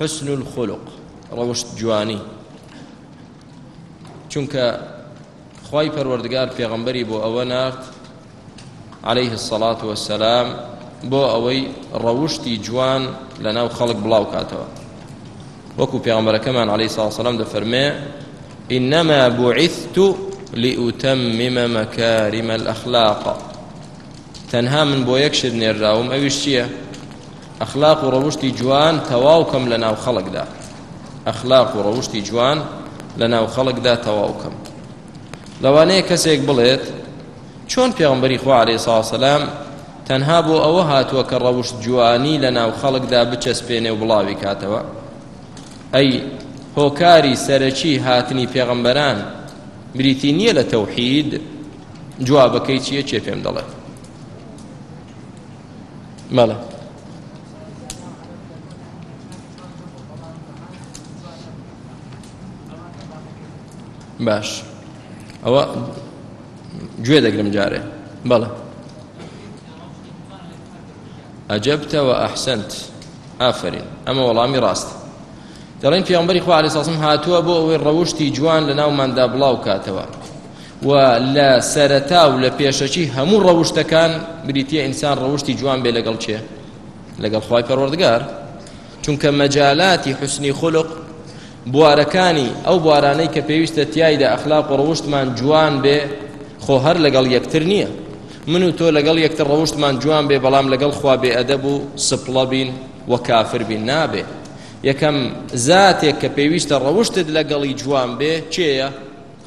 حسن الخلق ڕەوشت جوانی چونکە خوای پەروەردگار پێغەمبەری بۆ ئەوە نارد عليه الصلاة والسلام بۆ ئەوەی ڕەوشتی جوان لە ناو خەڵک بڵاو کاتەوە وەکو پێغەمبەرەکەمان عليه الصلاة والسلام دەفەرمێ إنما بعثت لأتمم مكارم الأخلاق تەنها من بۆ یەک شت نێرراوم ئەویش چییە؟ ئەخلاق و ڕەوشتی جوان تەواو کەم لە ناو خەڵکدا ئەخلاق و ڕەوشتی جوان لە ناو خەڵکدا تەواو کەم لەوانەیە کەسێک بڵێت چۆن پێغمبەری خوا عليه ساسەلام تەنها بۆ ئەوە هاتووە کە ڕەوشت جوانی لە ناو خەڵکدا بچەسپێنێ و بڵاوی کاتەوە ئەی هۆکاری سەرەکی هاتنی پێغمبەران بریتی نییە لە تەوحید جوابەکەی چییە چێ پێم دەڵێت مەڵێ باش ئەوە گوێ دەگرم جارێ بەڵێ ئەجەبتەوە ئەحسنت ئافرین ئەمە وەڵامی ڕاست دەڵێن پیامبەری خوا علیه ساسم هاتووە بۆ ئەوەی ڕەوشتی جوان لە ناوماندا بڵاو کاتەوە و لە سەرەتا و لە پێشەکی هەموو ڕەوشتەکان بریتیە ئینسان ڕەوشتی جوان بێ لەگەڵ چێ لەگەڵ خی پەروەردگار چونکە مەجالاتی حسنی خولق بوارەکانی ئەو بوارانەی کە پێویستە تایدا ئەخلاق و ڕەوشتمان جوان بێ خۆ هەر لەگەڵ یەکتر نییە من و تۆ لەگەڵ یەکتر ڕەوشتمان جوان بێ بەڵام لەگەڵ خوا بێ ئەدەب و سپڵە بین و کافر بین نابێ یەکەم زاتێک کە پێویستە ڕەوشتت لەگەڵی جوان بێ چێە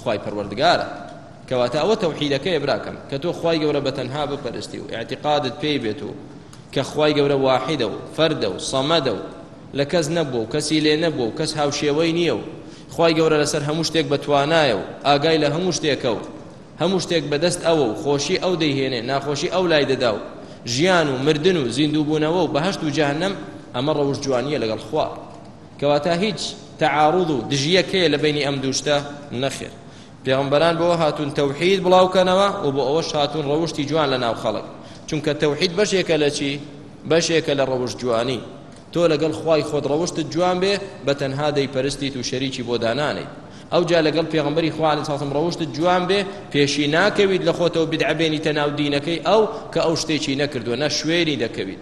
خوای پەروەردگارە کەواتە ئەوە تەوحیدەکەی براکەم کە تۆ خوای گەورە بە تەنها بپەرستی و اعتقادت پێی بێت و کە خوای گەورە واحدە و فەردە و سەمەدە و لە کەس نەبوو و کەسی لێ نەبوو و کەس هاوشێوەی نییە و خوای گەورە لەسەر هەموو شتێک بە توانایە و ئاگای لە هەموو شتێکە و هەموو شتێک بەدەست ئەوە و خۆشی ئەو دەیهێنێ ناخۆشی ئەو لای دەدا و ژیان و مردن و زیندووبوونەوە و بەهشت و جەهنم ئەمە ڕەوش جوانیە لەگەڵ خوا کەواتە هیچ تەعاروض و دژیەک هەیە لە بەینی ئەم دوو شتە؟ نەخێر پێغەمبەران بۆ هاتوون تەوحید بڵاوکەنەوە و بۆ ئەوەش هاتوون ڕەوشتی جوان لە ناو خەڵک چونکە تەوحید بەشێکە لە چی بەشێکە لە ڕەوشت جوانی تۆ لەگەڵ خوای خۆت ڕەوشتت جوان بێ بە تەنها دەیپەرستیت و شەریکی بۆ دانانیت ئەو جا لەگەڵ پێغمبەری خوانی ساسم ڕەوشتت جوان بێ پێشی ناکەویت لە خۆتەوە بدعبێنیتە ناو دینەکەی ئەو کە ئەو شتێکی نەکردووە نە شوێنی دەکەویت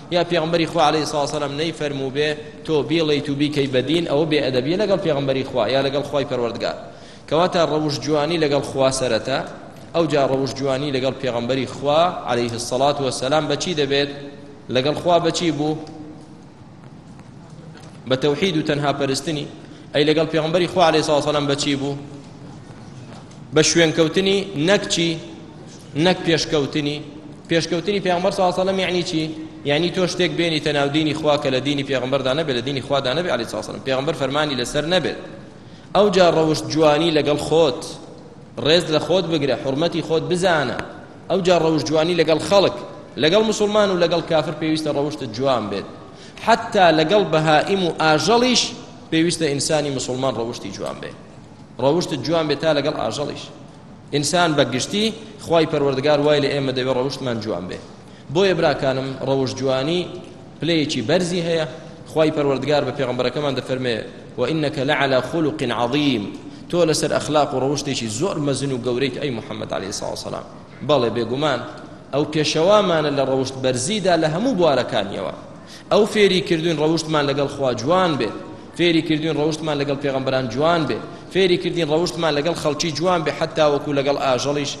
یا پێغمبەری خوا علیه الصلاة والسلام نەی فەرمووبێ تۆ بیڵێیت و بیکەی بە دین ئەوە بێ ئەدەبیە لەگەڵ پێغمبەری خوا یا لەگەڵ خوای پەروەردگار کەواتە ڕەوش جوانی لەگەڵ خوا سەرەتا ئەو جا ڕەوش جوانی لەگەڵ پێغمبەری خوا عليه الصلاة والسلام بەچی دەبێت لەگەڵ خوا بەچی بوو بە تەوحید و تەنها پەرستنی ئەی لەگەڵ پێغمبەری خوا عليه الصلاة والسلام بەچی بوو بە شوێنکەوتنی نەکچی نەک پێشکەوتنی پێشکەوتنی پێغمبەر صلی الله علیه و یعنی چی یعنی تۆ شتێک بێنیتە ناو دینی خوا کە لە دینی پێغمبەردا نەبێت لە دینی خوادا نەبێت علی ساسەلم پێغمبەر فەرمانی لەسەر نەبێت ئەو جا ڕەوشت جوانی لەگەڵ خۆت ڕێز لە خۆت بگرە حرمەتی خۆت بزانە ئەو جا ڕەوشت جوانی لەگەڵ خەڵک لەگەڵ مسلمان و لەگەڵ کافر پێویستە ڕەوشتت جوان بێت حتا لەگەڵ بەهائیم و ئاژەڵیش پێویستە ئینسانی مسلمان ڕەوشتی جوان بێت ڕەوشتت جوان بێت تا لەگەڵ ئاژەڵیش ئینسان بە گشتی خوای پەروەردگار وای لە ئێمە دەوێ ڕەوشتمان جوان بێ بۆیە براکانم ڕەوشت جوانی پلەیەکی بەرزی هەیە خوای پەروەردگار بە پێغمبەرەکەمان دەفەرمێ و ئینەکە لە علا خولق عظیم تۆ لەسەر ئەخلاق و ڕەوشتێکی زۆر مەزن و گەورەیت ئەی محەممەد عليه ساوسلام بەڵێ بێگومان ئەو پێشەوامانە لە ڕەوشت بەرزیدا لە هەموو بوارەکانیەوە ئەو فێری کردوین ڕەوشتمان لەگەڵ خوا جوان بێت فێری کردوین ڕەوشتمان لەگەڵ پێغەمبەران جوان بێت فێری کردین ڕەوشتمان لەگەڵ خەڵکی جوان بێ حتا وەکو لەگەڵ ئاژەڵیش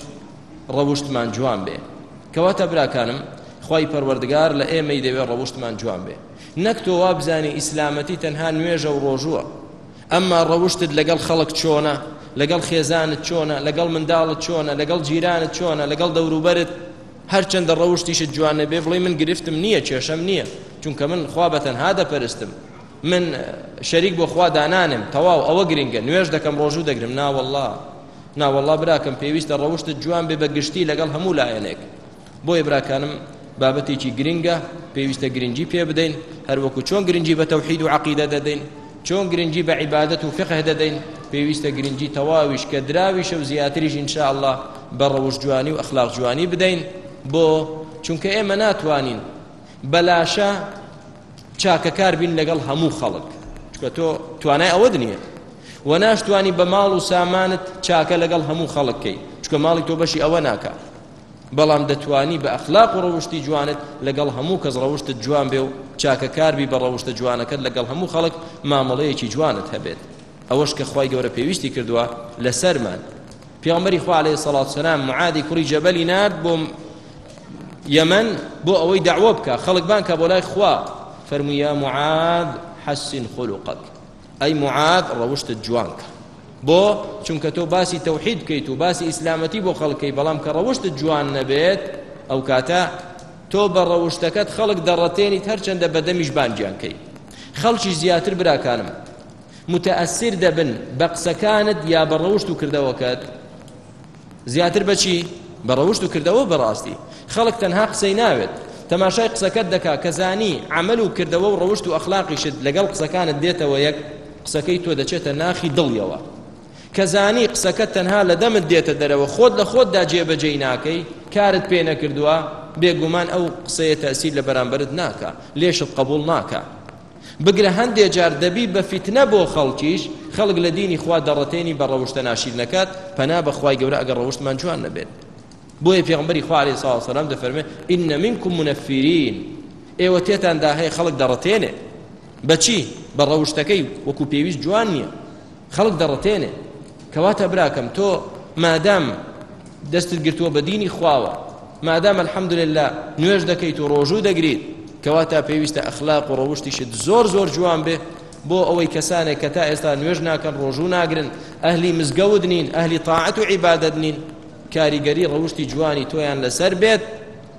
ڕەوشتمان جوان بێ کەواتە براکانم خی پەروەردگار لە ئێمەی دەوێ ڕەوشتمان جوان بێ نەک تۆ وابزانی ئیسلامەتی تەنها نوێژە و ڕۆژووە ئەمما ڕەوشتت لەگەڵ خەڵک چۆنە لەگەڵ خێزانت چۆنە لەگەڵ منداڵت چۆنە لەگەڵ جیرانت چۆنە لەگەڵ دەوروبەرت هەرچەندە ڕەوشتیشت جوان نەبێ بڵێ من گرفتم نییە کێشەم نییە چونکە من خوا بە تەنها دەپەرستم من شەریک بۆ خوا دانانم تەواو ئەوە گرنگە نوێش دەکەم ڕۆژوو دەگرم ناوەله ناوەله براکەم پێویستە ڕەوشتت جوان بێ بە گشتی لەگەڵ هەموو لایەنێک بۆیە براکانم بابەتێکی گرنگە پێویستە گرنگی پێ بدەین هەروەکو چۆن گرنگی بە تەوحید و عقیدە دەدەین چۆن گرنگی بە عیبادەت و فقه دەدەین پێویستە گرنگی تەواویش کە دراویشە و زیاتریش ان شاء الله بە ڕەوش جوانی و ئەخلاق جوانی بدەین بۆ چونکە ئێمە ناتوانین بەلاشە چاکەکار بین لەگەڵ هەموو خەڵک چکە تۆ توانای ئەوەت نییە و ناشتوانی بە ماڵ و سامانت چاکە لەگەڵ هەموو خەڵککەی چکە ماڵی تۆ بەشی ئەوە ناکە بەڵام دەتوانی بە ئەخلاق و ڕەوشتی جوانت لەگەڵ هەموو کەس ڕەوشتت جوان بێ و چاکەکاربی بە ڕەوشتە جوانەکەت لەگەڵ هەموو خەڵک مامەڵەیەکی جوانت هەبێت ئەوەش کە خی گەورە پێویستی کردووە لەسەرمان پیامبەری خوا عليه سەڵات سەسلام معادی کوڕی جەبەلی نرد بۆ یەمەن بۆ ئەوەی داوە بکە خەڵک بانکە بۆ لای خوا فەرموویە معاد حەسین خولوقەک ئەی معاد ڕەوشتت جوان کە بۆ چونکە تۆ باسی تەوحید بکەیت و باسی ئیسلامەتی بۆ خەڵکەی بەڵام کە ڕەوشتت جوان نەبێت ئەو کاتە تۆ بە ڕەوشتەکەت خەڵک دەڕەتێنیت هەرچەندە بەدەمیش بانگیان کەی خەڵکی زیاتر براکانم متەئەسیر دەبن بە قسەکانت یا بە ڕەوشت و کردەوەکەت زیاتر بە چی؟ بە ڕەوشت و کردەوە بە ڕاستی خەڵک تەنها قسەی ناوێت تەماشای قسەکەت دەکا کە زانی عمل و کردەوە و ڕەوشت و ئەخلاقیشت لەگەڵ قسەکانت دێتەوە یەک قسەکەی تۆ دەچێتە ناخی دڵیەوە کە زانی قسەکەت تەنها لە دەمت دێتە دەرەوە خۆت لە خۆتدا جێبەجێی ناکەی کارت پێ نەکردووە بێگومان ئەو قسەیە تەسیر لە بەرامبرت ناکە لێشت قبول ناکە بگرە هەندێ جار دەبی بە فیتنە بۆ خەڵکیش خەڵک لە دینی خوا دەڕتێنی بە ڕەوشتە ناشیرنەکەت پەنا بەخوای گەورە ئەگەر ڕەوشتمان جوان نەبێت بۆیە پێغمبەری خوا علیه الصلاة والسلام دەفەرمێ ان منکم منفرین ئێوە تێتان دا هەیە خەڵک دەڕتێنێ بەچی بە ڕەوشتەکەی وەکو پێویست جوان نییە خەڵک دەڕتێنێ کەواتە براکەم تۆ مادام دەستت گرتووە بە دینی خواوە مادام الحەمدلله نوێژ دەکەیت و ڕۆژوو دەگریت کەواتە پێویستە ئەخلاق و ڕەوشتیشت زۆر زۆر جوان بێ بۆ ئەوەی کەسانێک کە تا ئێستا نوێژ ناکەن ڕۆژوو ناگرن ئەهلی مزگەوت نین ئەهلی تاعەت و عیبادت نین کاریگەری ڕەوشتی جوانی تۆیان لەسەر بێت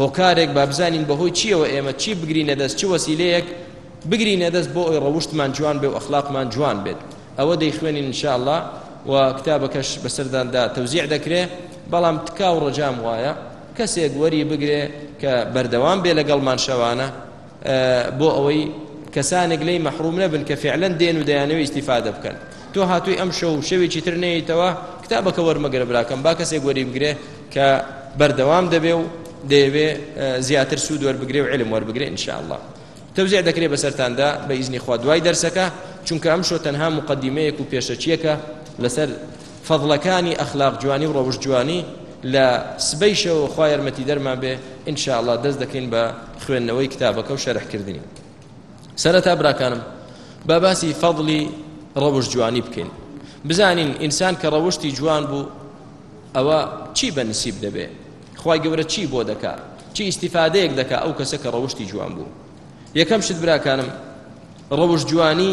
هۆکارێک با بزانین بەهۆی چیەوە ئێمە چی بگرینە دەست چ وەسیلەیەک بگرینە دەست بۆ ئەوی ڕەوشتمان جوان بێ و ئەخلاقمان جوان بێت ئەوە دەیخوێنین انشاءله و کتابەکەش بەسەرداندا تەوزیع دەکرێ بەڵام تکا و ڕەجام وایە کەسێک وەری بگرێ کە بەردەوام بێ لەگەڵمان شەوانە بۆ ئەوەی کەسانێک لێی مەحروم نەبن کە فعلەن دێن و دەیانەوەی ئیسیفادە بکەن تۆ هاتووی ئەم شەو و شەوێکی تر نەیتەوە کتابەکە وەرمەگرە براکەم با کەسێک وەری بگرێ کە بەردەوام دەبێ و دەیەوێ زیاتر سوود وەربگرێ و علم وەربگرێ انشاءله تەوزیع دەکرێت بەسەرتاندا بە ئیزنی خوا دوای دەرسەکە چونکە ئەم شۆ تەنها مقدمەیەک و پێشەچیەکە لەسەر فەزڵەکانی ئەخلاق جوانی و ڕەوشت جوانی لە سبەی شەوە خوا یارمەتی دەرمان بێ ان شاء الله دەست دەکەین بە خوێندنەوەی کتابەکە و شەرحکردنی سەرەتا براکانم با باسی فەضلی ڕەوشت جوانی بکەین بزانین ئینسان کە ڕەوشتی جوان بوو ئەوە چی بە نسیب دەبێ خی گەورە چی بۆ دەکا چی ئیسیفادەیەک دەکا ئەو کەسە کە ڕەوشتی جوان بوو یەکەم شت براکانم ڕەوشت جوانی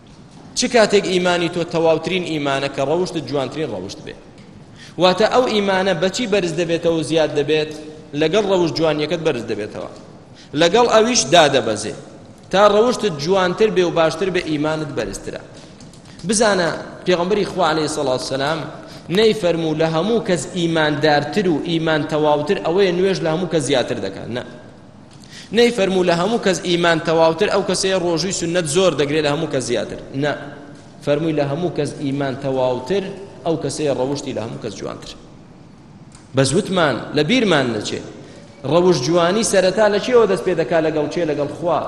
چ کاتێک ئیمانی تۆ تەواوترین ئیمانە کە ڕەوشتت جوانترین ڕەوشت بێت واتە ئەو ئیمانە بەچی بەرز دەبێتەوە و زیاد دەبێت لەگەڵ ڕەوشت جوانیەکەت بەرز دەبێتەوە لەگەڵ ئەویش دادەبەزێ تا ڕەوشتت جوانتر بێ و باشتر بێ ئیمانت بەرزترە بزانە پێغمبەری خوا عليه سڵاو سلام نەی فەرموو لە هەموو کەس ئیماندارتر و ئیمان تەواوتر ئەوەیە نوێش لە هەموو کە زیاتر دەکات نە نەیفەرموو لە هەموو کەس ئیمان تەواوتر ئەو کەسەیە ڕۆژووی سنت زۆر دەگرێت لە هەموو کەس زیاتر نە فەرمووی لە هەموو کەس ئیمان تەواوتر ئەو کەسەیە ڕەوشتی لە هەموو کەس جوانتر بەس وتمان لە بیرمان نەچێ ڕەوش جوانی سەرەتا لە چێوە دەست پێ دەکات لەگەڵ چێ لەگەڵ خوا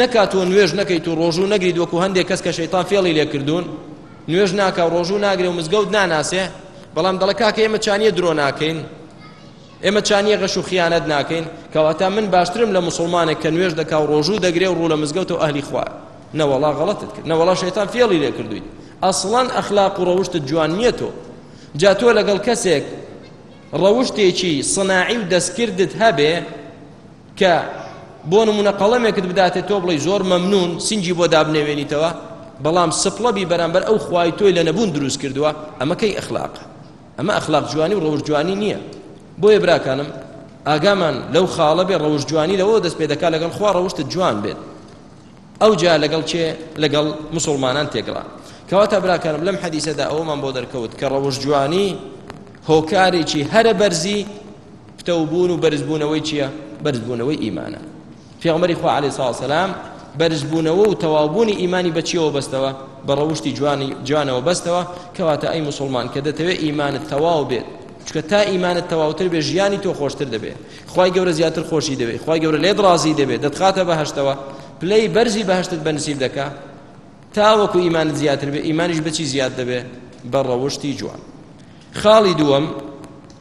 نەکات و نوێژ نەکەیت و ڕۆژوو نەگریت وەکو هەندێک کەس کە شەیتان فێڵی لێکردوون نوێژ ناکە ڕۆژوو ناگرێ و مزگەوت ناناسێ بەڵام دەڵە کاکە ئێمە چانیە درۆ ناکەین ئێمە چانیە غەش و خیانەت ناکەین کەواتە من باشترم لە مسلمانێک کە نوێژ دەکا و ڕۆژوو دەگرێ و ڕوو لە مزگەوت و ئەهلی خوار نەوەڵا غەڵەتت کرد نەوەڵا شەیتان فێڵی لێ کردوویت ئەسڵەن ئەخلاق و ڕەوشتت جوان نییە تۆ جا تۆ لەگەڵ کەسێک ڕەوشتێکی سناعی و دەستکردت هەبێ کە بۆ نمونە قەڵەمێکت بداتێت تۆ بڵی زۆر مەمنون سنجی بۆ دابنەوێنیتەوە بەڵام سپڵەبی بەرامبەر ئەو خوای تۆی لە نەبوون دروست کردووە ئەمەکەی ئەخلاقە ئەمە ئەخلاق جوانی و ڕەوش جوانی نییە بۆیە براکانم ئاگامان لەو خاڵە بێ ڕەوش جوانی لەوە دەست پێ دەکات لەگەڵ خوا ڕەوشت جوان بێت ئەو جا لەگەڵ چێ لەگەڵ مسلمانان تێگەڵا کەواتە براکانم لەم حەدیسەدا ئەوەمان بۆ دەرکەوت کە ڕەوش جوانی هۆکارێکی هەرە بەرزی پتەو بوون و بەرزبوونەوەی چییە؟ بەرزبوونەوەی ئیمانە پێغمەری خوا عليه ساڵ سەسلام بەرزبوونەوە و تەواوبوونی ئیمانی بەچیەوە بەستەوە بە ڕەوشتی جوانی جوانەوە بەستەوە کەواتە ئەی مسلمان کە دەتەوێت ئیمانت تەواو بێت چکە تا ئیمانت تەواوتر بێ ژیانی تۆ خۆشتر دەبێت خی گەورە زیاتر خۆشی دەبێت خی گەورە لێت ڕازی دەبێت دەتخاتە بەهشتەوە پلەی بەرزی بەهشتت بەنسیب دەکە تاوەکو ئیمانت زیاتر بێ ئیمانیش بچی زیاد دەبێت بە ڕەوشتی جوان خاڵی دووەم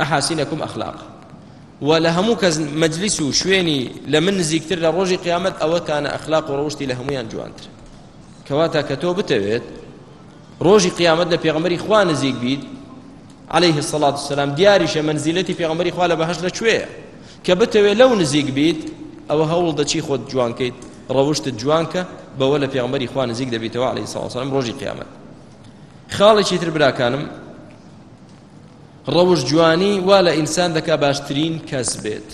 احاسنکم اخلاق و لە هەموو کەس مەجلیس و شوێنی لە من نزیکتر لە ڕۆژی قیامەت ئەوەتانە ئەخلاق و ڕەوشتی لە هەمویان جوانتر کەواتە کە تۆ بتەوێت ڕۆژی قیامەت لە پێغمەری خوا نزیک بیت عليه الصلاة والسلام دیاریشە منزیلەتی پێغمەری خوا لە بەهش لە کوێیە کە بتەوێت لەو نزیک بیت ئەوە هەوڵ دەچی خۆت جوانکەیت ڕەوشتت جوانکە بەوە لە پێغمەری خوا نزیک دەبیتەوە عليه الصلاة والسلام ڕۆژی قیامەت خاڵێکی تر براکانم ڕەوشت جوانی وا لە ئینسان دەکا باشترین کەس بێت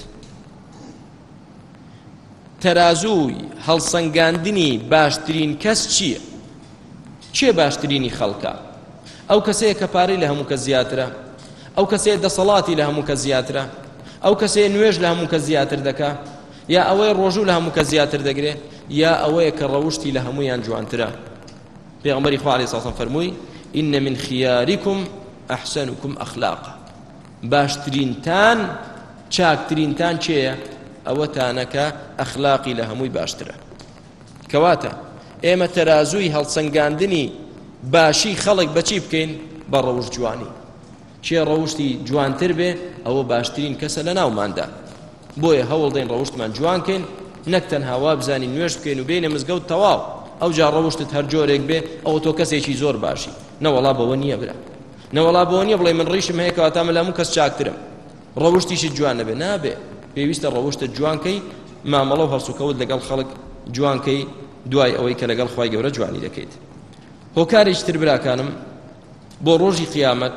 تەرازووی هەڵسەنگاندنی باشترین کەس چییە چێ باشترینی خەڵکە ئەو کەسەیە کە پارەی لە هەموو کە زیاترە ئەو کەسەیە دەسەڵاتی لە هەموو کە زیاترە ئەو کەسەیە نوێژ لە هەموو کە زیاتر دەکا یا ئەوەی ڕۆژوو لە هەموو کە زیاتر دەگرێ یا ئەوەیە کە ڕەوشتی لە هەمویان جوانترە پێغەمبەری خوا علیه السلام فەرمووی ان من خیارکم احسنکم اخلاقا باشترینتان چاکترینتان چێە ئەوەتانەکە ئەخلاقی لە هەمووی باشترە کەواتە ئێمە تەرازووی هەڵسەنگاندنی باشی خەڵک بەچی بکەین بە ڕەوش جوانی کێ ڕەوشی جوانتر بێ ئەوە باشترین کەسە لە ناوماندا بۆیە هەوڵدەین ڕەوشتمان جوان کەین نەک تەنها وابزانین نوێش بکەین و بینە مزگەوت تەواو ئەو جا ڕەوشتت هەر جۆرێک بێ ئەو تۆ کەسێکی زۆر باشی نەوەڵا بەوە نییە برا نەوەڵا بەوە نییە بڵێ من ڕیشم هەیە کەواتە من لەمو کەس چاکترم ڕەوشتیشت جوان نەبێ نابێ پێویستە ڕەوشتە جوانکەی مامەڵە و هەڵسوکەوت لەگەڵ خەڵک جوانکەی دوای ئەوەی کە لەگەڵ خی گەورە جوانی دەکەیت هۆکارێکی تر براکانم بۆ ڕۆژی قیامەت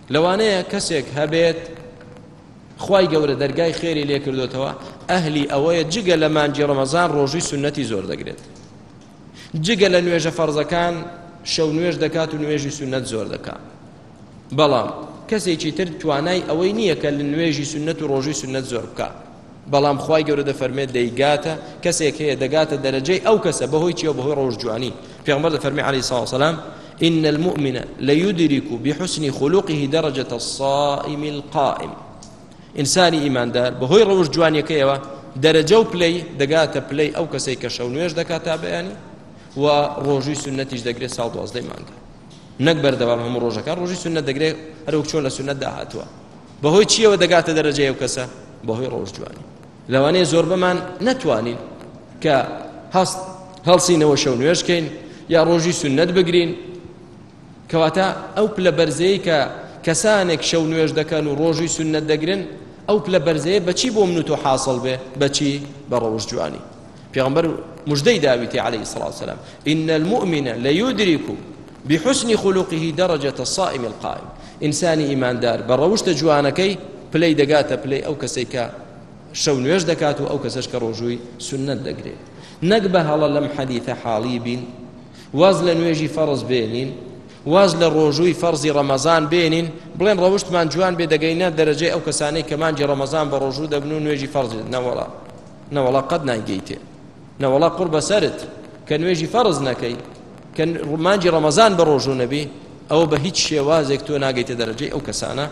لەوانەیە کەسێک هەبێت خوای گەورە دەرگای خێری لێ کردوتەوە ئەهلی ئەوەیە جگە لە مانجی ڕەمەزان ڕۆژووی سنەتی زۆر دەگرێت جگە لە نوێژە فەرزەکان شەو نوێژ دەکات و نوێژی سنەت زۆر دەکات بەڵام کەسێکی تر توانای ئەوەی نییە کە لە نوێژی سنەت و ڕۆژووی سنەت زۆر بکە بەڵام خوای گەورە دەفەرمێت دەیگاتە کەسێک هەیە دەگاتە دەرەجەی ئەو کەسە بەهۆی چیە بەهۆی ڕۆژ جوانی پێغمبەر دەفەرمی علی ساوسلام إن المؤمن ليدرك بحسن خلقه درجة الصائم القائم ئینسانی ئیماندار بەهۆی ڕەوش جوانیەکەیەوە دەرەجە و پلەی دەگاتە پلەی ئەو کەسەی کە شەو نوێش دەکات تا بەیانی و ڕۆژوی سنەتیش دەگرێت ساڵ دوازدەی مانگە نەک بەردەوام هەموو ڕۆژەکان ڕۆژی سنە دەگرێت هەرو چۆن لە سنەتدا هاتووە بەهۆی چیەوە دەگاتە دەرەجەی ئەو کەسە بەهۆی ڕۆژ جوانی لەوانەیە زۆربەمان نەتوانین کە هەست هەڵسینەوە شەو نوێشکەین یا ڕۆژی سنت بگرین کەواتە ئەو پلە بەرزەیە کە کەسانێک شەو نوێش دەکەن و ڕۆژی سنت دەگرن ئەو پلە بەرزەیە بەچی بۆ من و تۆ حاصل بێ بەچی بە ڕەوش جوانی پێغمبەر مژدەی داویتی عليه الصلاة والسلام إن المؤمن ليدرك بحسن خلقه درجة الصائم القائم ئینسانی ئیماندار بە ڕەوشتە جوانەکەی پلەی دەگاتە پلەی ئەو کەسەی کە شەو نوێش دەکات و ئەو کەسەش کە ڕۆژووی سنت دەگرێت نەک بە هەڵە لەم حەدیثە حاڵی بین واز لە نوێژی فەڕز بێنین واز لە ڕۆژووی فەرزی ڕەمەزان بێنین بڵێن ڕەوشتمان جوان بێ دەگەینە دەرەجەی ئەو کەسانەی کە مانجی ڕەمەزان بە ڕۆژوو دەبن و نوێژی فەرزی نەوەڵا نەوەڵا قەت نایگەیتێ نەوەڵا قوڕ بەسەرت کە نوێژی فەرز نەکەی کە ڕمانجی ڕەمەزان بە ڕۆژوو نەبی ئەوە بە هیچ شێوازێک تۆ ناگەیتە دەرەجەی ئەو کەسانە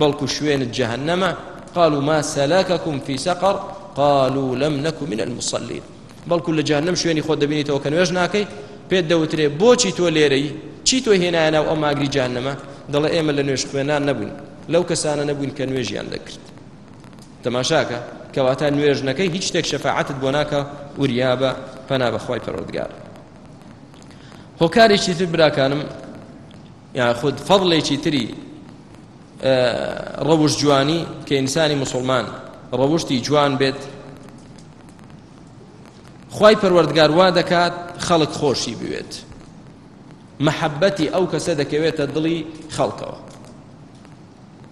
بەڵکو شوێنت جەهنەمە قالوا ما سلككم في سقر قالوا لم نكن من المصلين بەڵکو لە جەهنم شوێنی خۆ دەبینیتەوە کە نوێژ ناکەی پێت دەوترێ بۆچی تۆ لێرەی چی تۆ هێنایەنە و ئەو ماگری جانەمە دەڵێ ئێمە لە نوێژ خوێنان نەبووین لەو کەسانە نەبووین کە نوێژیان دەکرد تەماشاکە کەواتە نوێژ نەکەی هیچ شتێک شەفاعەتت بۆ ناکە وریابە پەنا بەخوای پەرۆردگار هۆکارێکی تر براکانم یاخود فەضلێکی تری ڕەوش جوانی کە ئینسانی مسلمان ڕەوشتی جوان بێت خی پەروەردگار وا دەکات خەڵک خۆشی بوێت محەبەتی ئەو کەسە دەکەوێتە دڵی خەڵکەوە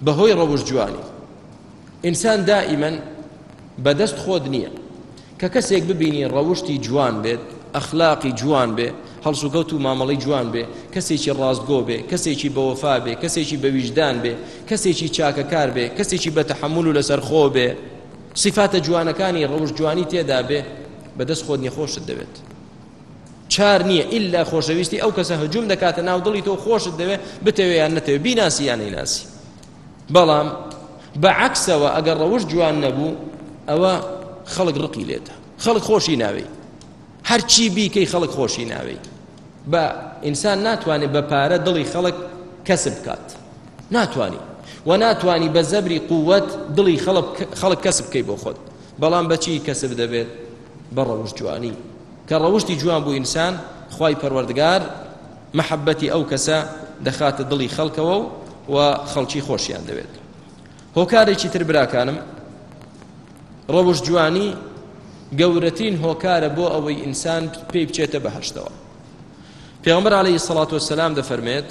بەهۆی ڕەوش جوانی ئینسان دائیمەن بەدەست خۆت نییە کە کەسێک ببینی ڕەوشتی جوان بێت ئەخلاقی جوان بێ هەڵسوکەوت و مامەڵی جوان بێ کەسێکی ڕاستگۆ بێ کەسێکی بەوەفا بێ کەسێکی بەویژدان بێ کەسێکی چاکەکار بێ کەسێکی بە تەحمل و لەسەر خۆ بێ سیفاتە جوانەکانی ڕەوش جوانی تێدا بێ بەدەست خۆت نەخۆشت دەوێت چار نییە ئللا خۆشەویستی ئەو کەسە هەجوم دەکاتە ناو دڵی تۆ خۆشت دەوێ بتەوێ یان نەتەوێ بیناسی یان نەیناسی بەڵام بە عکسەوە ئەگەر ڕەوش جوان نەبوو ئەوە خەڵک ڕقی لێتە خەڵک خۆشی ناوێ هەرچی بیکەی خەڵک خۆشی ناوێ بە ئینسان ناتوانێت بە پارە دڵی خەڵک کەسب بکات ناتانی و ناتانی بە زەبری قووەت دڵی خەڵک کەسب بکەی بۆ خۆت بەڵام بەچی کەسب دەبێت بە ڕەوشت جوانی کە ڕەوشتی جوان بوو ئینسان خوای پەروەردگار محەبەتی ئەو کەسە دەخاتە دڵی خەڵکەوە و خەڵکی خۆشیان دەوێت هۆکارێکی تر براکانم ڕەوشت جوانی گەورەترین هۆکارە بۆ ئەوەی ئینسان پێی بچێتە بەهشتەوە پێغمبەر عليه سڵات وسلام دەفەرمێت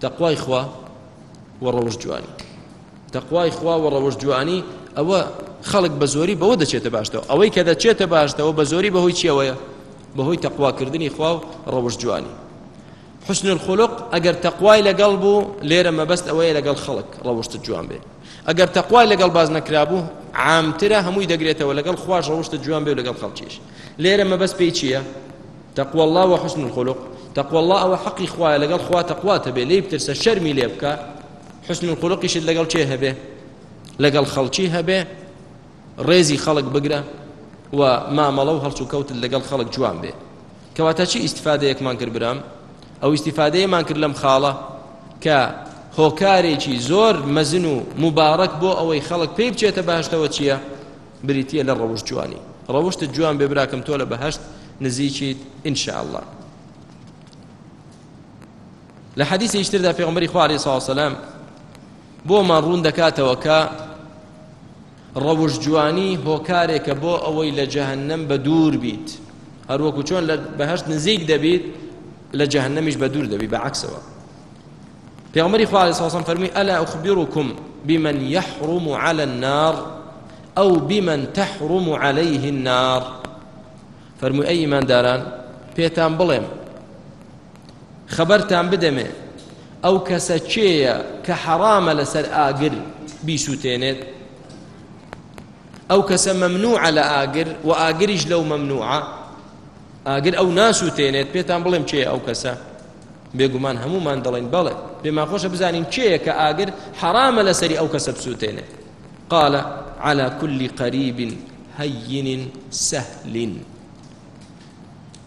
تەقوای خوا و ڕەوشت جوانی تەقوای خوا و ڕەوشت جوانی ئەوە خەڵک بە زۆری بەوە دەچێتە باشتەوە ئەوەی کە دەچێتە باشتەوە بە زۆری بەهۆی چیەوەیە بەهۆی تەقواکردنی خوا و ڕەوشت جوانی حسن الخلق ئەگەر تەقوای لەگەڵ بوو لێرە مەبەست ئەوەیە لەگەڵ خەڵک ڕەوشت جوان بێ ئەگەر تەقوای لەگەڵ باز نەکرابوو عامترە هەمووی دەگرێتەوە لەگەڵ خواش ڕەوشت جوان بێ و لەگەڵ خەڵکیش لێرە مەبەست پێی چییە؟ تقوی اللە و حسن الخلق تقوی اللە ئەوە حەقی خوایە لەگەڵ خوا تقوات هەبێ لێی بترسە شەرمی لێ بکە حسن الخلقیشت لەگەڵ چێ هەبێ لەگەڵ خەڵکی هەبێ ڕێزی خەڵک بگرە و مامەڵە و هەڵسو کەوت لەگەڵ خەڵک جوان بێ کەواتە چی ئیسفادەیەکمان کرد برام ئەو ئیسیفادەیەمان کرد لەم خاڵە کە هۆکارێکی زۆر مەزن و مبارەک بۆ ئەوەی خەڵک پێی بچێتە باشتەوە چییە؟ بریتیە لە ڕەوشت جوانی ڕەوشتت جوان بێ براکەم تۆ لە بەهشت نزیکیت ان شاء الله لە حەدیث یشتردا پێغمبەری خوا علیه الصلاة والسلام بۆمان ڕوون دەکاتەوە کە ڕەوش جوانی هۆکارێکە بۆ ئەوەی لە جەهنم بە دوور بیت هەروەکو چۆن لە بەهشت نزیک دەبیت لە جەهنمیش بە دوور دەبی بە عکسەوە پێغەمبەری خوا علیه السلام فەرمووی الا اخبركم بمن يحرم على النار او بمن تحرم عليه النار فەرمووی ئەی ئیمانداران پێتان بڵێم خەبەرتان بدەمێ ئەو کەسە چێیە کە حەرامە لەسەر ئاگر بیسووتێنێت ئەو کەسە مەمنوعە لە ئاگر و ئاگریش لەو مەمنوعە ئاگر ئەو ناسووتێنێت پێتان بڵێم چێ ئەو کەسە بێگومان هەموومان دەڵێن بەڵێ پێمان خۆشە بزانین کێیە کە ئاگر حەرامە لەسەری ئەو کەسە بسووتێنێ قال على كل قريب هين سهل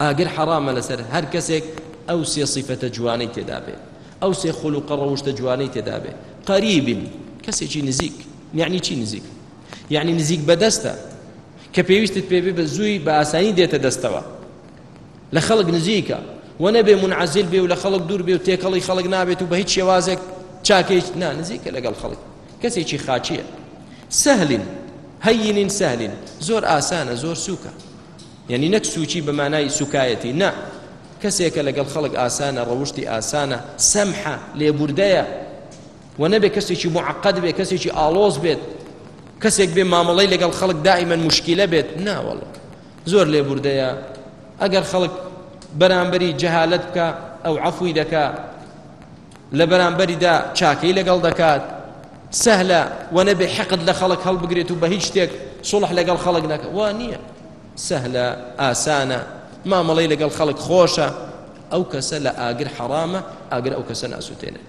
ئاگر حەرامە لەسەر هەر کەسێک ئەو سێ سیفەتە جوانەی تێدابێ ئەو سێ خولوقە ڕەوشتە جوانەی تێدابێ قەریبین کەسێکی نزیک یعنی چی نزیک یعنی نزیک بەدەستە کە پێویستت پێ بە زووی بە ئاسانی دێتە دەستەوە لە خەڵک نزیکە و نەبێ منعزل بێ و لە خەڵک دوور بێ و تێکەڵی خەڵک نابێت و بە هیچ شێوازێک چاکەیت نا نزیکە لەگەڵ خەڵک کەسێکی خاچیە سەهلین هەینین سەهلین زۆر ئاسانە زۆر سووکە یعنی نەک سوچی بە مانای سوکایەتی نا کەسێکە لەگەڵ خەڵک ئاسانە ڕەوشتی ئاسانە سەمحە لێبوردەیە و نەبێ کەسێکی معقد بێ کەسێکی ئاڵۆز بێت کەسێک بێ مامەڵەی لەگەڵ خەڵک دائیمەن مشکیلە بێت ناوەڵە زۆر لێبوردەیە ئەگەر خەڵک بەرامبەری جەهالەت بکە ئەو عەفوی دەکا لە بەرامبەریدا چاکەی لەگەڵ دەکات سەهلە و نەبێ حەقت لە خەڵک هەڵبگرێت و بە هیچ شتێک سوڵح لەگەڵ خەڵک نەکە وا نییە سەهلە ئاسانە مامەڵەی لەگەڵ خەڵک خۆشە ئەو کەسە لە ئاگر حەرامە ئاگر ئەو کەسە ناسووتێنێ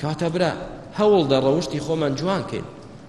کاتە برا هەوڵ دە ڕەوشتی خۆمان جوان کەین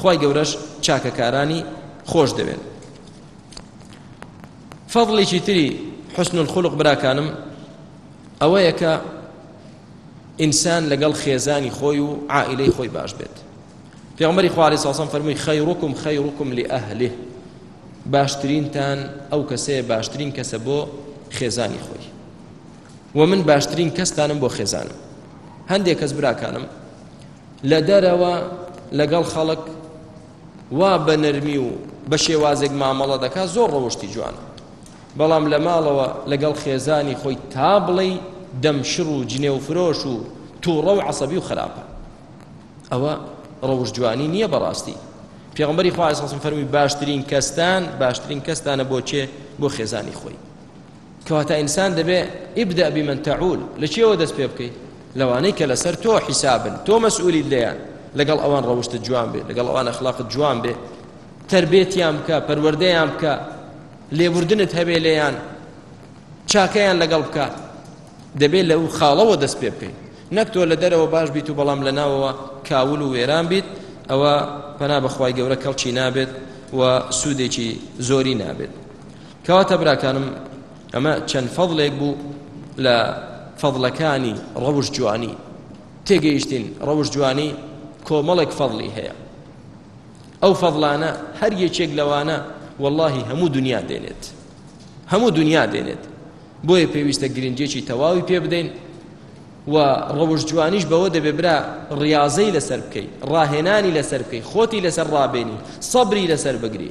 خوای گەورەش چاکەکارانی خۆش دەوێن فەضڵێکی تری حسن الخلق براکانم ئەوەیە کە ئینسان لەگەڵ خێزانی خۆی و عائلەی خۆی باش بێت پێغمەری خوارێ ساسم فەرمووی خەیڕکم خەیڕکم لە ئەهلێ باشترینتان ئەو کەسەیە باشترین کەسە بۆ خێزانی خۆی و من باشترین کەستانم بۆ خێزانم هەندێک کەس براکانم لە دەرەوە لەگەڵ خەڵک وا بە نەرمی و بە شێوازێک مامەڵە دەکات زۆر ڕەوشتی جوان بەڵام لە ماڵەوە لەگەڵ خێزانی خۆی تا بڵێ دەمشڕ و جنێو فرۆش و تووڕە و عسەبی و خراپە ئەوە ڕەوش جوانی نییە بەڕاستی پێغمبەری خوازم فەرمی باشترین کەستان باشترین کەستانە بۆ چێ بۆ خێزانی خۆی کەواتە ئینسان دەبێ ئیبدە بیمەن تەعول لە چێوە دەست پێ بکەیت لەوانەی کە لەسەر تۆ حیسابن تۆ مەسئولیت لێیان لەگەڵ ئەوان ڕەوشتە جوان بێ لەگەڵ ئەوان ئەخلاقت جوان بێ تربێتیان بکە پەروەردەیان بکە لێبوردنت هەبێ لێیان چاکەیان لەگەڵ بکە دەبێت لەو خاڵەوە دەست پێ بکەیت نەک تۆ لە دەرەوە باش بیت و بەڵام لە ناوەوە کاول و وێران بیت ئەوە پەنا بەخوای گەورە کەڵکی نابێت و سوودێکی زۆری نابێت کەواتە براکانم ئەمە چەند فەضلێک بوو لە فەضلەکانی ڕەوش جوانی تێگەیشتین ڕەوش جوانی کۆمەڵێک فەضلی هەیە ئەو فەضلانە هەر یەکێک لەوانە واللهی هەموو دنیا دێنێت هەموو دنیا دێنێت بۆیە پێویستە گرنجێکی تەواوی پێ بدەین و ڕەوش جوانیش بەوە دەبێ برا ڕاضەی لەسەر بکەی ڕاهێنانی لەسەر بکەی خۆتی لەسەر ڕابێنی سەبری لەسەر بگری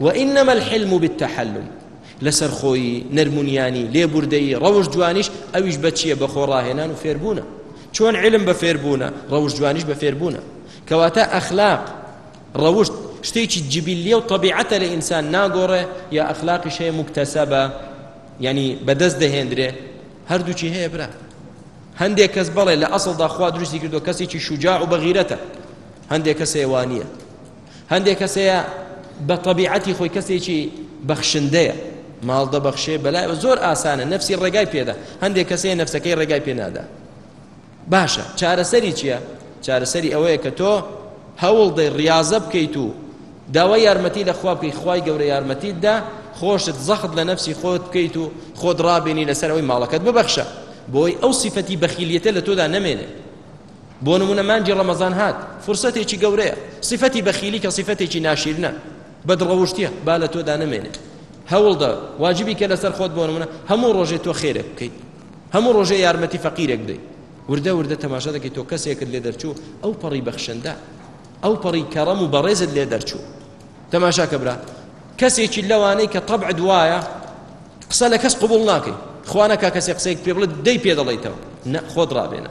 وانما الحلم بالتحلم لەسەرخۆیی، نەرمونیانی، لێبوردەیی، ڕەوشت جوانیش ئەویش بە چییە بە خۆ ڕاهێنان و فێربوونە چۆن علم بە فێربوونە ڕەوشت جوانیش بە فێربوونە کەواتە ئەخلاق ڕەوشت شتێکی جبیلیە و طبیعەتە لە ئینسان ناگۆڕێ یا ئەخلاقی شەیە مکتەسەبە یعنی بەدەست دەهێندرێ هەردووچی هەیە برا هەندێک کەس بەڵێ لە ئەسڵدا خوا دروستی کردو کەسێکی شوجاع و بەغیرەتە هەندێک کەسێوانە هەندێک کەس هەیە بە تەبیعەتی خۆی کەسێکی بەخشندەیە ماڵ دەبەخشێ بەلای زۆر ئاسانە نفسی ڕێگای پێدا هەندێک کەسەیە نفسەکەی ڕێگای پێ نادا باشە چارەسەری چییە چارەسەری ئەوەیە کە تۆ هەوڵ دەی ڕاضە بکەیت و داوا یارمەتی لە خوا بکەیت خی گەورە یارمەتیتدا خۆشت زەخت لە نفسی خۆت بکەیت و خۆت ڕابێنی لەسەر ئەوی ماڵەکەت ببەخشە بۆی ئەو سیفەتی بەخیلیتە لە تۆدا نەمێنێت بۆ نمونە مانگی ڕەمەزان هات فرسەتێکی گەورەیە سفەتی بەخیلی کە سفەتێکی ناشیرنە بەدڕەوشتیە با لە تۆدا نەمێنێت هەوڵدە واجبی کە لەسەر خۆت بۆ نمونە هەموو ڕۆژێ تۆ خێرێک بکەیت هەموو ڕۆژێ یارمەتی فەقیرێک بدەیت وردە وردە تەماشا دەکەی تۆ کەسێکت لێ دەرچوو ئەو پەڕی بەخشندە ئەو پەڕی کەڕەم و بەڕێزت لێ دەرچوو تەماشا کە برا کەسێکی لەوانەی کە طبع دوایە قسە لە کەس قوبول ناکەی خوانەکە کەسێک قسێک پێ بڵێت دەی پێ دەڵیتەوە نە خۆت ڕابێنە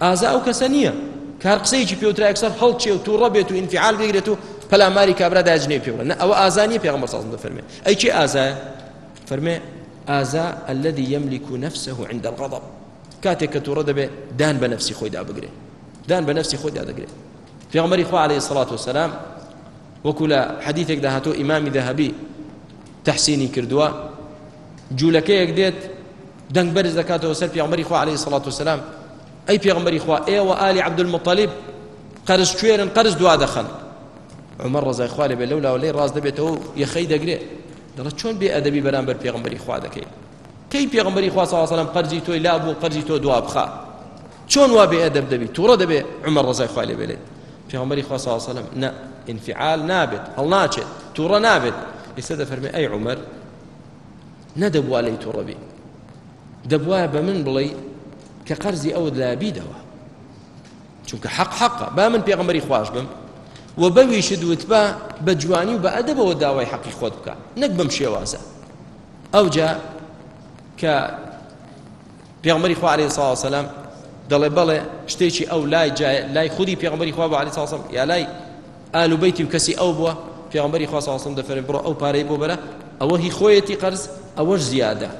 ئازا ئەو کەسە نییە کە هەر قسەیەکی پێوترا یەکسەر هەڵچێ و تووڕە بێت و ئینفعال بگرێت و پەلاماری کابرا داجنێ پێوە نە ئەوە ئازا نییە پێغەمبەر صلی الله فەرمێ ئەی چی ئازایە فەرمێ ئازا الذي يملك نفسه عند الغضب کاتێک کە تووڕە دەبێت دان بە نفسی خۆیدا بگرێ دان بە نفسی خۆیدا دەگرێت پێغەمبەری خوا عليه الصلاة والسلام وەکو لە حەدیثێکدا هاتۆ ئیمامی ذهبی تحسینی کردووە جوولەکەیەک دێت دەنگ بەرز دەکاتەوە سەر پێغمبەری خوا علیه الصلاة والسلام ئەی پێغمبەری خوا ئێوە ئالی عبدالمطلب قەرز کوێرن قەرز دوا دەخەن عمر ڕزای خوا لێ بێ لەو لاولەی ڕاست دەبێتەوە یەخەی دەگرێ دەڵێت چۆن بێ ئەدەبی بەرامبەر پێغمبەری خوا دەکەی کەی پێغمبەری خوا صلی الله علیه وسلم قەرزی تۆی لا بوو قەرزی تۆ دوا بخا چۆن وا بێ ئەدەب دەبی تووڕە دەبێ عمر ڕزای خوا لێ بێ پێغمبەری خوا صلی الله علیه وسلم نە انفعال نابێت هەڵناچێت تووڕە نابێت ئێستا دەفەرمێ ئەی عمر نەدەبوا لەی تۆڵە بی دەبواە بە من بڵێ کە قەرزی ئەوت لا بیدەوە چونکە حەق حەقە با من پێغمبەری خوش بم و بەویشت وتبا بە جوانی و بە ئەدەبەوە داوای حەقی خۆت بکە نەک بم شێوازە ئەوجا کە پێغمبەری خوارێ ساوسلام دەڵێ بەڵێ شتێکی ئەو لای لای خودی پێغمبەری خوا بە علی ساسم یا لای ئال و بەیتی و کەسی ئەو بووە پێغەمبەری خوا صلی الله علیه و سلم دەفەرمێ بڕۆ ئەو پارەی بۆ بەرە ئەوە هی خۆیەتی قەرز ئەوەش زیادە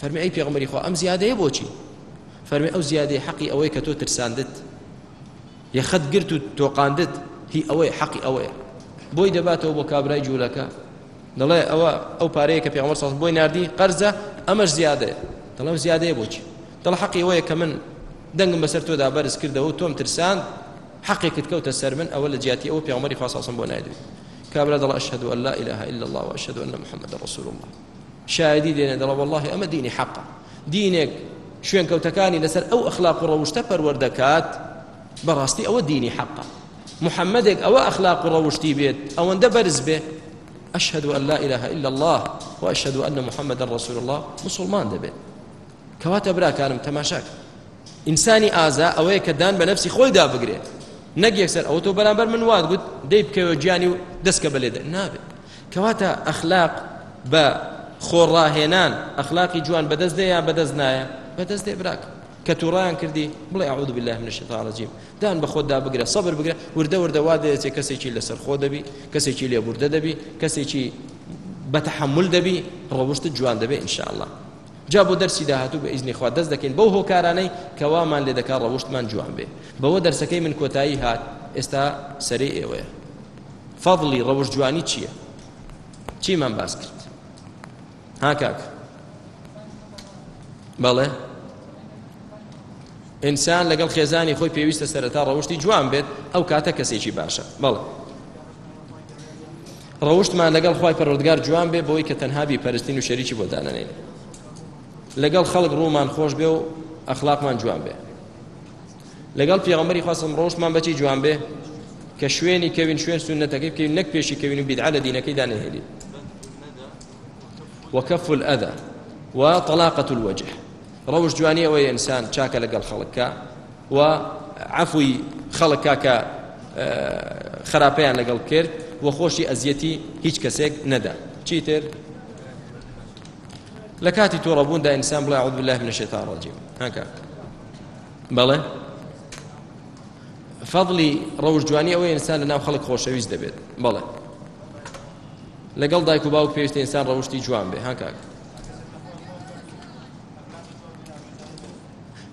فەرمی ئەی پێغەمبەری خوا ئەم زیادەیە بۆچی فەرمی ئەو زیادەی حەقی ئەوەی کە تۆ ترساندت یەخەت گرت و تۆقاندت هی ئەوەی حەقی ئەوەیە بۆی دەباتەوە بۆ کابرای جوولەکە دەڵێ ئەوە ئەو پارەیە کە پێغەمبەر صلی بۆی ناردی قەرزە ئەمەش زیادەیە دەڵێم زیادەیە بۆچی دڵ حەقی وەیە کە من دەنگم بەسەر تۆدا بەرز کردەوە تۆم ترسان حەقێکت کەوتە سەر من ئەوە لە جیاتی ئەوە پێغەمبەری خوا صلی اللە علیه و سلم بۆ نایدوێت کابرا دەڵێ اشهد ان لا اله الا الله واشهد ان محمد رسول الله شایدی دێنێ دەڵێ والله ئەمە دینی حەقە دینێک شوێنکەوتەکانی لەسەر ئەو ئەخلاق و ڕەوشتە پەروەر دەکات بەڕاستی ئەوە دینی حەقە محەممەدێک ئەوە ئەخلاق و ڕەوشتی بێت ئەوەندە بەرز بێ أشهد أن لا إله إلا الله وأشهد أن محمد رسول الله مسلمان دەبێت کەواتە براکانم تەماشاکە ئینسانی ئازا ئەوەیە کە دان بە نەفسی خۆیدا بگرێت نەک یەکسەر ئەوە تۆ بەرامبەر من وات گوت دەی بکەوە گیانی و دەستکە بە لێدە نابێت کەواتە ئەخلاق بە خۆڕاهێنان ئەخلاقی جوان بەدەست دێ یان بەدەست نایە بەدەست دێ براک کە تووڕیان کردی بڵێ عود بالله من الشیطان الرجیم دان بە خۆتدا بگرە سەبر بگرە وردە وردە وا دەێتێ کەسێکی لەسەر خۆ دەبی کەسێکی لێبوردە دەبی کەسێکی بەتەحمل دەبی ڕەوشت جوان دەبێ ان شاء الله جا بۆ دەرسی داهاتوو بە ئیزنی خوا دەست دەکەین بەو هۆکارانەی کە وامان لێ دەکا ڕەوشتمان جوان بێ بەوە دەرسەکەی من کۆتایی هات ئێستا سەرێ ئێوەیە فەضلی ڕەوشت جوانی چییە چیمان باس کرد ها کاک بەڵێ ئینسان لەگەڵ خێزانی خۆی پێویستە سەرەتا ڕەوشتی جوان بێت ئەو کاتە کەسێکی باشە بەڵێ ڕەوشتمان لەگەڵ خوای پەروەردگار جوان بێ بۆی کە تەنها بیپەرستین و شەریکی بۆ دانەنین لەگەڵ خەڵک ڕوومان خۆش بێ و ئەخلاقمان جوان بێ لەگەڵ پیغمبەری خواستم ڕۆشتمان بەچی جوان بێ کە شوێنی کەوین شوێن سونەتەکەی بکەین نەک پێشی کەوین و بیدعە لە دینەکەی دانەهێنین وكف الأذى وطلاقة الوجه ڕەوش جوانی ئەوەی ئینسان چاکە لەگەڵ خەڵکە و عەفوی خەڵک کا کە خەراپەیان لەگەڵ کرد و خۆشی ئەزیەتی هیچ کەسێک نەدا چیتر لە کاتی تۆڕەبووندا ئینسان بڵێ عود بالله من الشیطان الرجیم هەکە بەڵێ فەضلی ڕەوش جوانی ئەوەی ئینسان لە ناو خەڵک خۆشەویست دەبێت بەڵێ لەگەڵ دایک و باوک پێویستە ئینسان ڕەوشتی جوان بێ هەکاک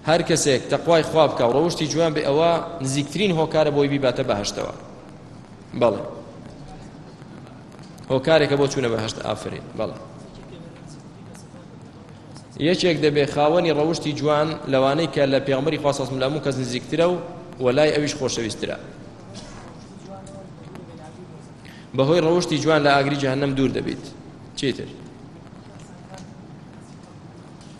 هەر کەسێک تەقوای خوا بکا و ڕەوشتی جوان بێ ئەوە نزیکترین هۆکارە بۆی بیباتە بەهشتەوە بەڵێ هۆکارێکە بۆ چوونە بەهشت ئافرین بەڵێ یەکێک دەبێ خاوەنی ڕەوشتی جوان لەوانەی کە لە پێغمەری خواستم لەمو کەس نزیکترە و وەلای ئەویش خۆشەویسترە بەهۆی ڕەوشتی جوان لە ئاگری جەهنم دوور دەبیت چیتر